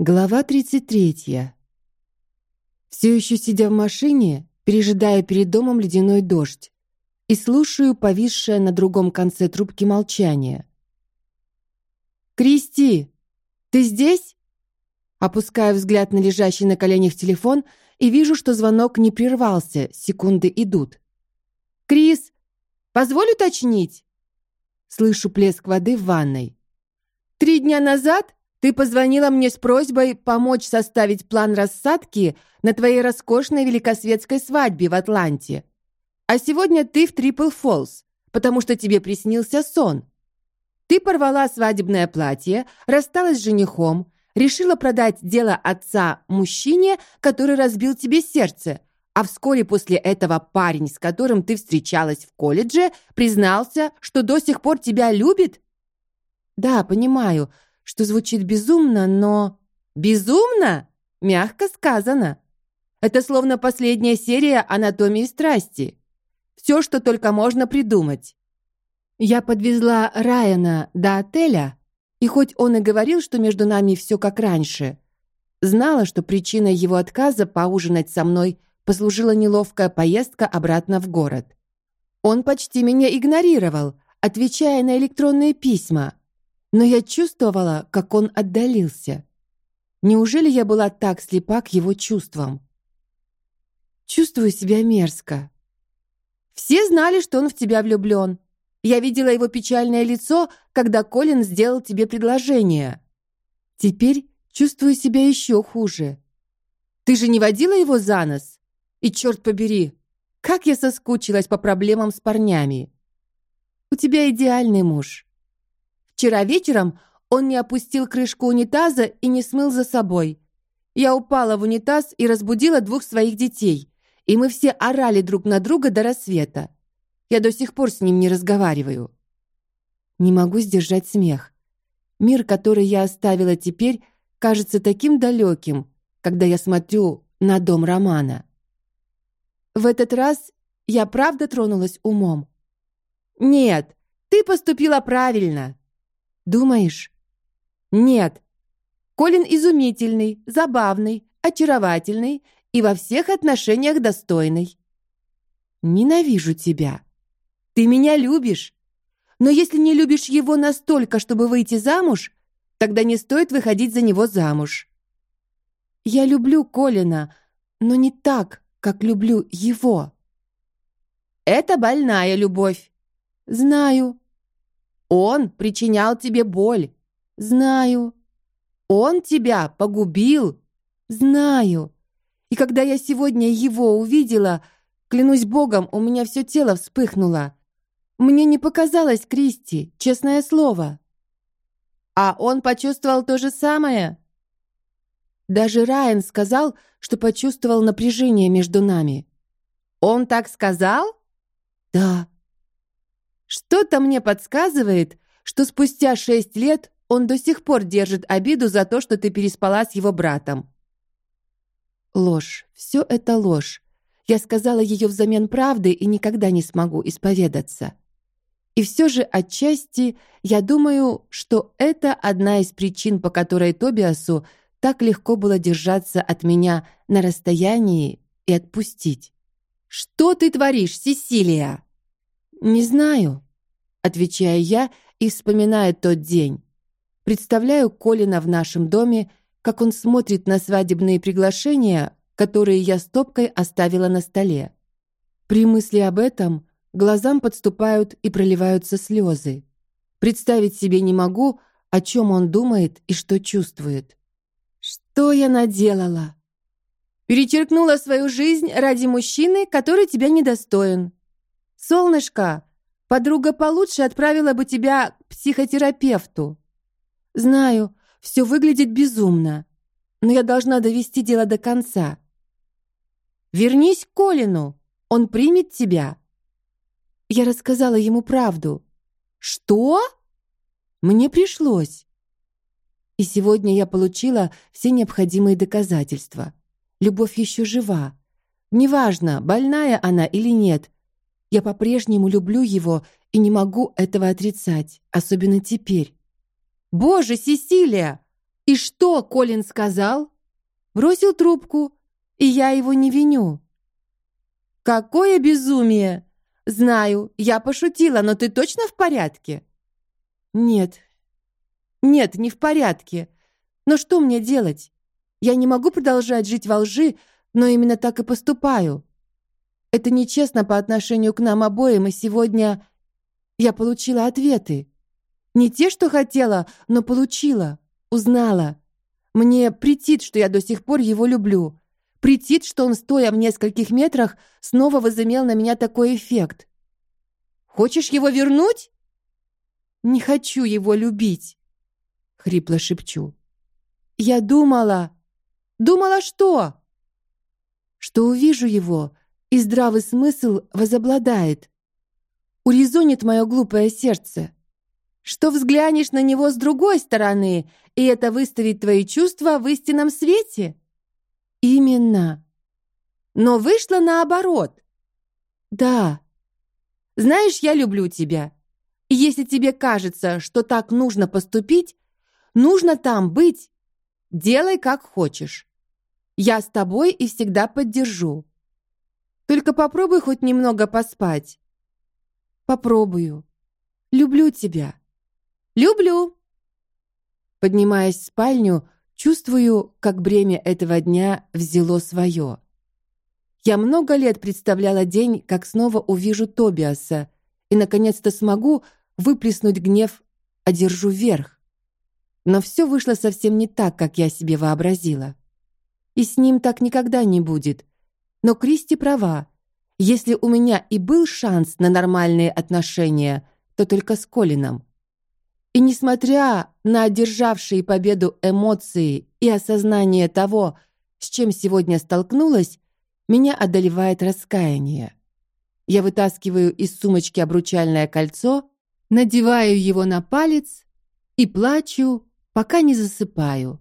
Глава 33. Все еще сидя в машине, пережидая перед домом ледяной дождь, и слушаю повисшее на другом конце трубки молчание. Кристи, ты здесь? Опускаю взгляд на лежащий на коленях телефон и вижу, что звонок не прервался, секунды идут. Крис, позволь уточнить. Слышу плеск воды в ванной. Три дня назад ты позвонила мне с просьбой помочь составить план рассадки на твоей роскошной великосветской свадьбе в Атланте. А сегодня ты в Трипл Фолс, потому что тебе приснился сон. Ты порвала свадебное платье, рассталась с женихом, решила продать дело отца мужчине, который разбил тебе сердце, а вскоре после этого парень, с которым ты встречалась в колледже, признался, что до сих пор тебя любит. Да, понимаю что звучит безумно, но безумно, мягко сказано. Это словно последняя серия анатомии страсти. Все, что только можно придумать. Я подвезла Райана до отеля, и хоть он и говорил, что между нами все как раньше, знала, что причиной его отказа поужинать со мной послужила неловкая поездка обратно в город. Он почти меня игнорировал, отвечая на электронные письма, но я чувствовала, как он отдалился. Неужели я была так слепа к его чувствам? Чувствую себя мерзко. Все знали, что он в тебя влюблен. Я видела его печальное лицо, когда Колин сделал тебе предложение. Теперь чувствую себя еще хуже. Ты же не водила его за нос? И черт побери, как я соскучилась по проблемам с парнями. У тебя идеальный муж. Вчера вечером он не опустил крышку унитаза и не смыл за собой. Я упала в унитаз и разбудила двух своих детей, и мы все орали друг на друга до рассвета. Я до сих пор с ним не разговариваю. Не могу сдержать смех. Мир, который я оставила теперь, кажется таким далеким, когда я смотрю на дом Романа. В этот раз я правда тронулась умом. Нет, ты поступила правильно. Думаешь? Нет. Колин изумительный, забавный, очаровательный и во всех отношениях достойный. Ненавижу тебя. Ты меня любишь. Но если не любишь его настолько, чтобы выйти замуж, тогда не стоит выходить за него замуж. Я люблю Колина, но не так, как люблю его. Это больная любовь. Знаю, он причинял тебе боль. Знаю. Он тебя погубил. Знаю. И когда я сегодня его увидела, клянусь богом, у меня все тело вспыхнуло. Мне не показалось, Кристи, честное слово. А он почувствовал то же самое. Даже Райан сказал, что почувствовал напряжение между нами. Он так сказал? Да. Что-то мне подсказывает, что спустя шесть лет он до сих пор держит обиду за то, что ты переспала с его братом. Ложь. Все это ложь. Я сказала ее взамен правды и никогда не смогу исповедаться. И все же отчасти я думаю, что это одна из причин, по которой Тобиасу так легко было держаться от меня на расстоянии и отпустить. Что ты творишь, Сесилия? Не знаю, отвечаю я и вспоминаю тот день. Представляю Колина в нашем доме, как он смотрит на свадебные приглашения, которые я стопкой оставила на столе. При мысли об этом глазам подступают и проливаются слезы. Представить себе не могу, о чем он думает и что чувствует. Что я наделала? Перечеркнула свою жизнь ради мужчины, который тебя недостоин. Солнышко, подруга получше отправила бы тебя к психотерапевту. Знаю, все выглядит безумно, но я должна довести дело до конца. Вернись к Колину, он примет тебя. Я рассказала ему правду. Что? Мне пришлось. И сегодня я получила все необходимые доказательства. Любовь еще жива. Неважно, больная она или нет, я по-прежнему люблю его и не могу этого отрицать, особенно теперь. Боже, Сесилия, И что Колин сказал? Бросил трубку, и я его не виню. Какое безумие! Знаю, я пошутила, но ты точно в порядке? Нет. Нет, не в порядке. Но что мне делать? Я не могу продолжать жить во лжи, но именно так и поступаю. Это нечестно по отношению к нам обоим, и сегодня я получила ответы. Не те, что хотела, но получила, узнала. Мне претит, что я до сих пор его люблю. Претит, что он, стоя в нескольких метрах, снова возымел на меня такой эффект. Хочешь его вернуть? Не хочу его любить, хрипло шепчу. Я думала, думала что? Что увижу его, и здравый смысл возобладает. Урезонит мое глупое сердце. Что взглянешь на него с другой стороны, и это выставит твои чувства в истинном свете? Именно. Но вышло наоборот. Да. Знаешь, я люблю тебя. И если тебе кажется, что так нужно поступить, нужно там быть, делай как хочешь. Я с тобой и всегда поддержу. Только попробуй хоть немного поспать. Попробую. Люблю тебя. Люблю. Поднимаясь в спальню, чувствую, как бремя этого дня взяло свое. Я много лет представляла день, как снова увижу Тобиаса и наконец-то смогу выплеснуть гнев, одержу верх. Но все вышло совсем не так, как я себе вообразила. И с ним так никогда не будет. Но Кристи права. Если у меня и был шанс на нормальные отношения, то только с Колином. И несмотря на одержавшие победу эмоции и осознание того, с чем сегодня столкнулась, меня одолевает раскаяние. Я вытаскиваю из сумочки обручальное кольцо, надеваю его на палец и плачу, пока не засыпаю.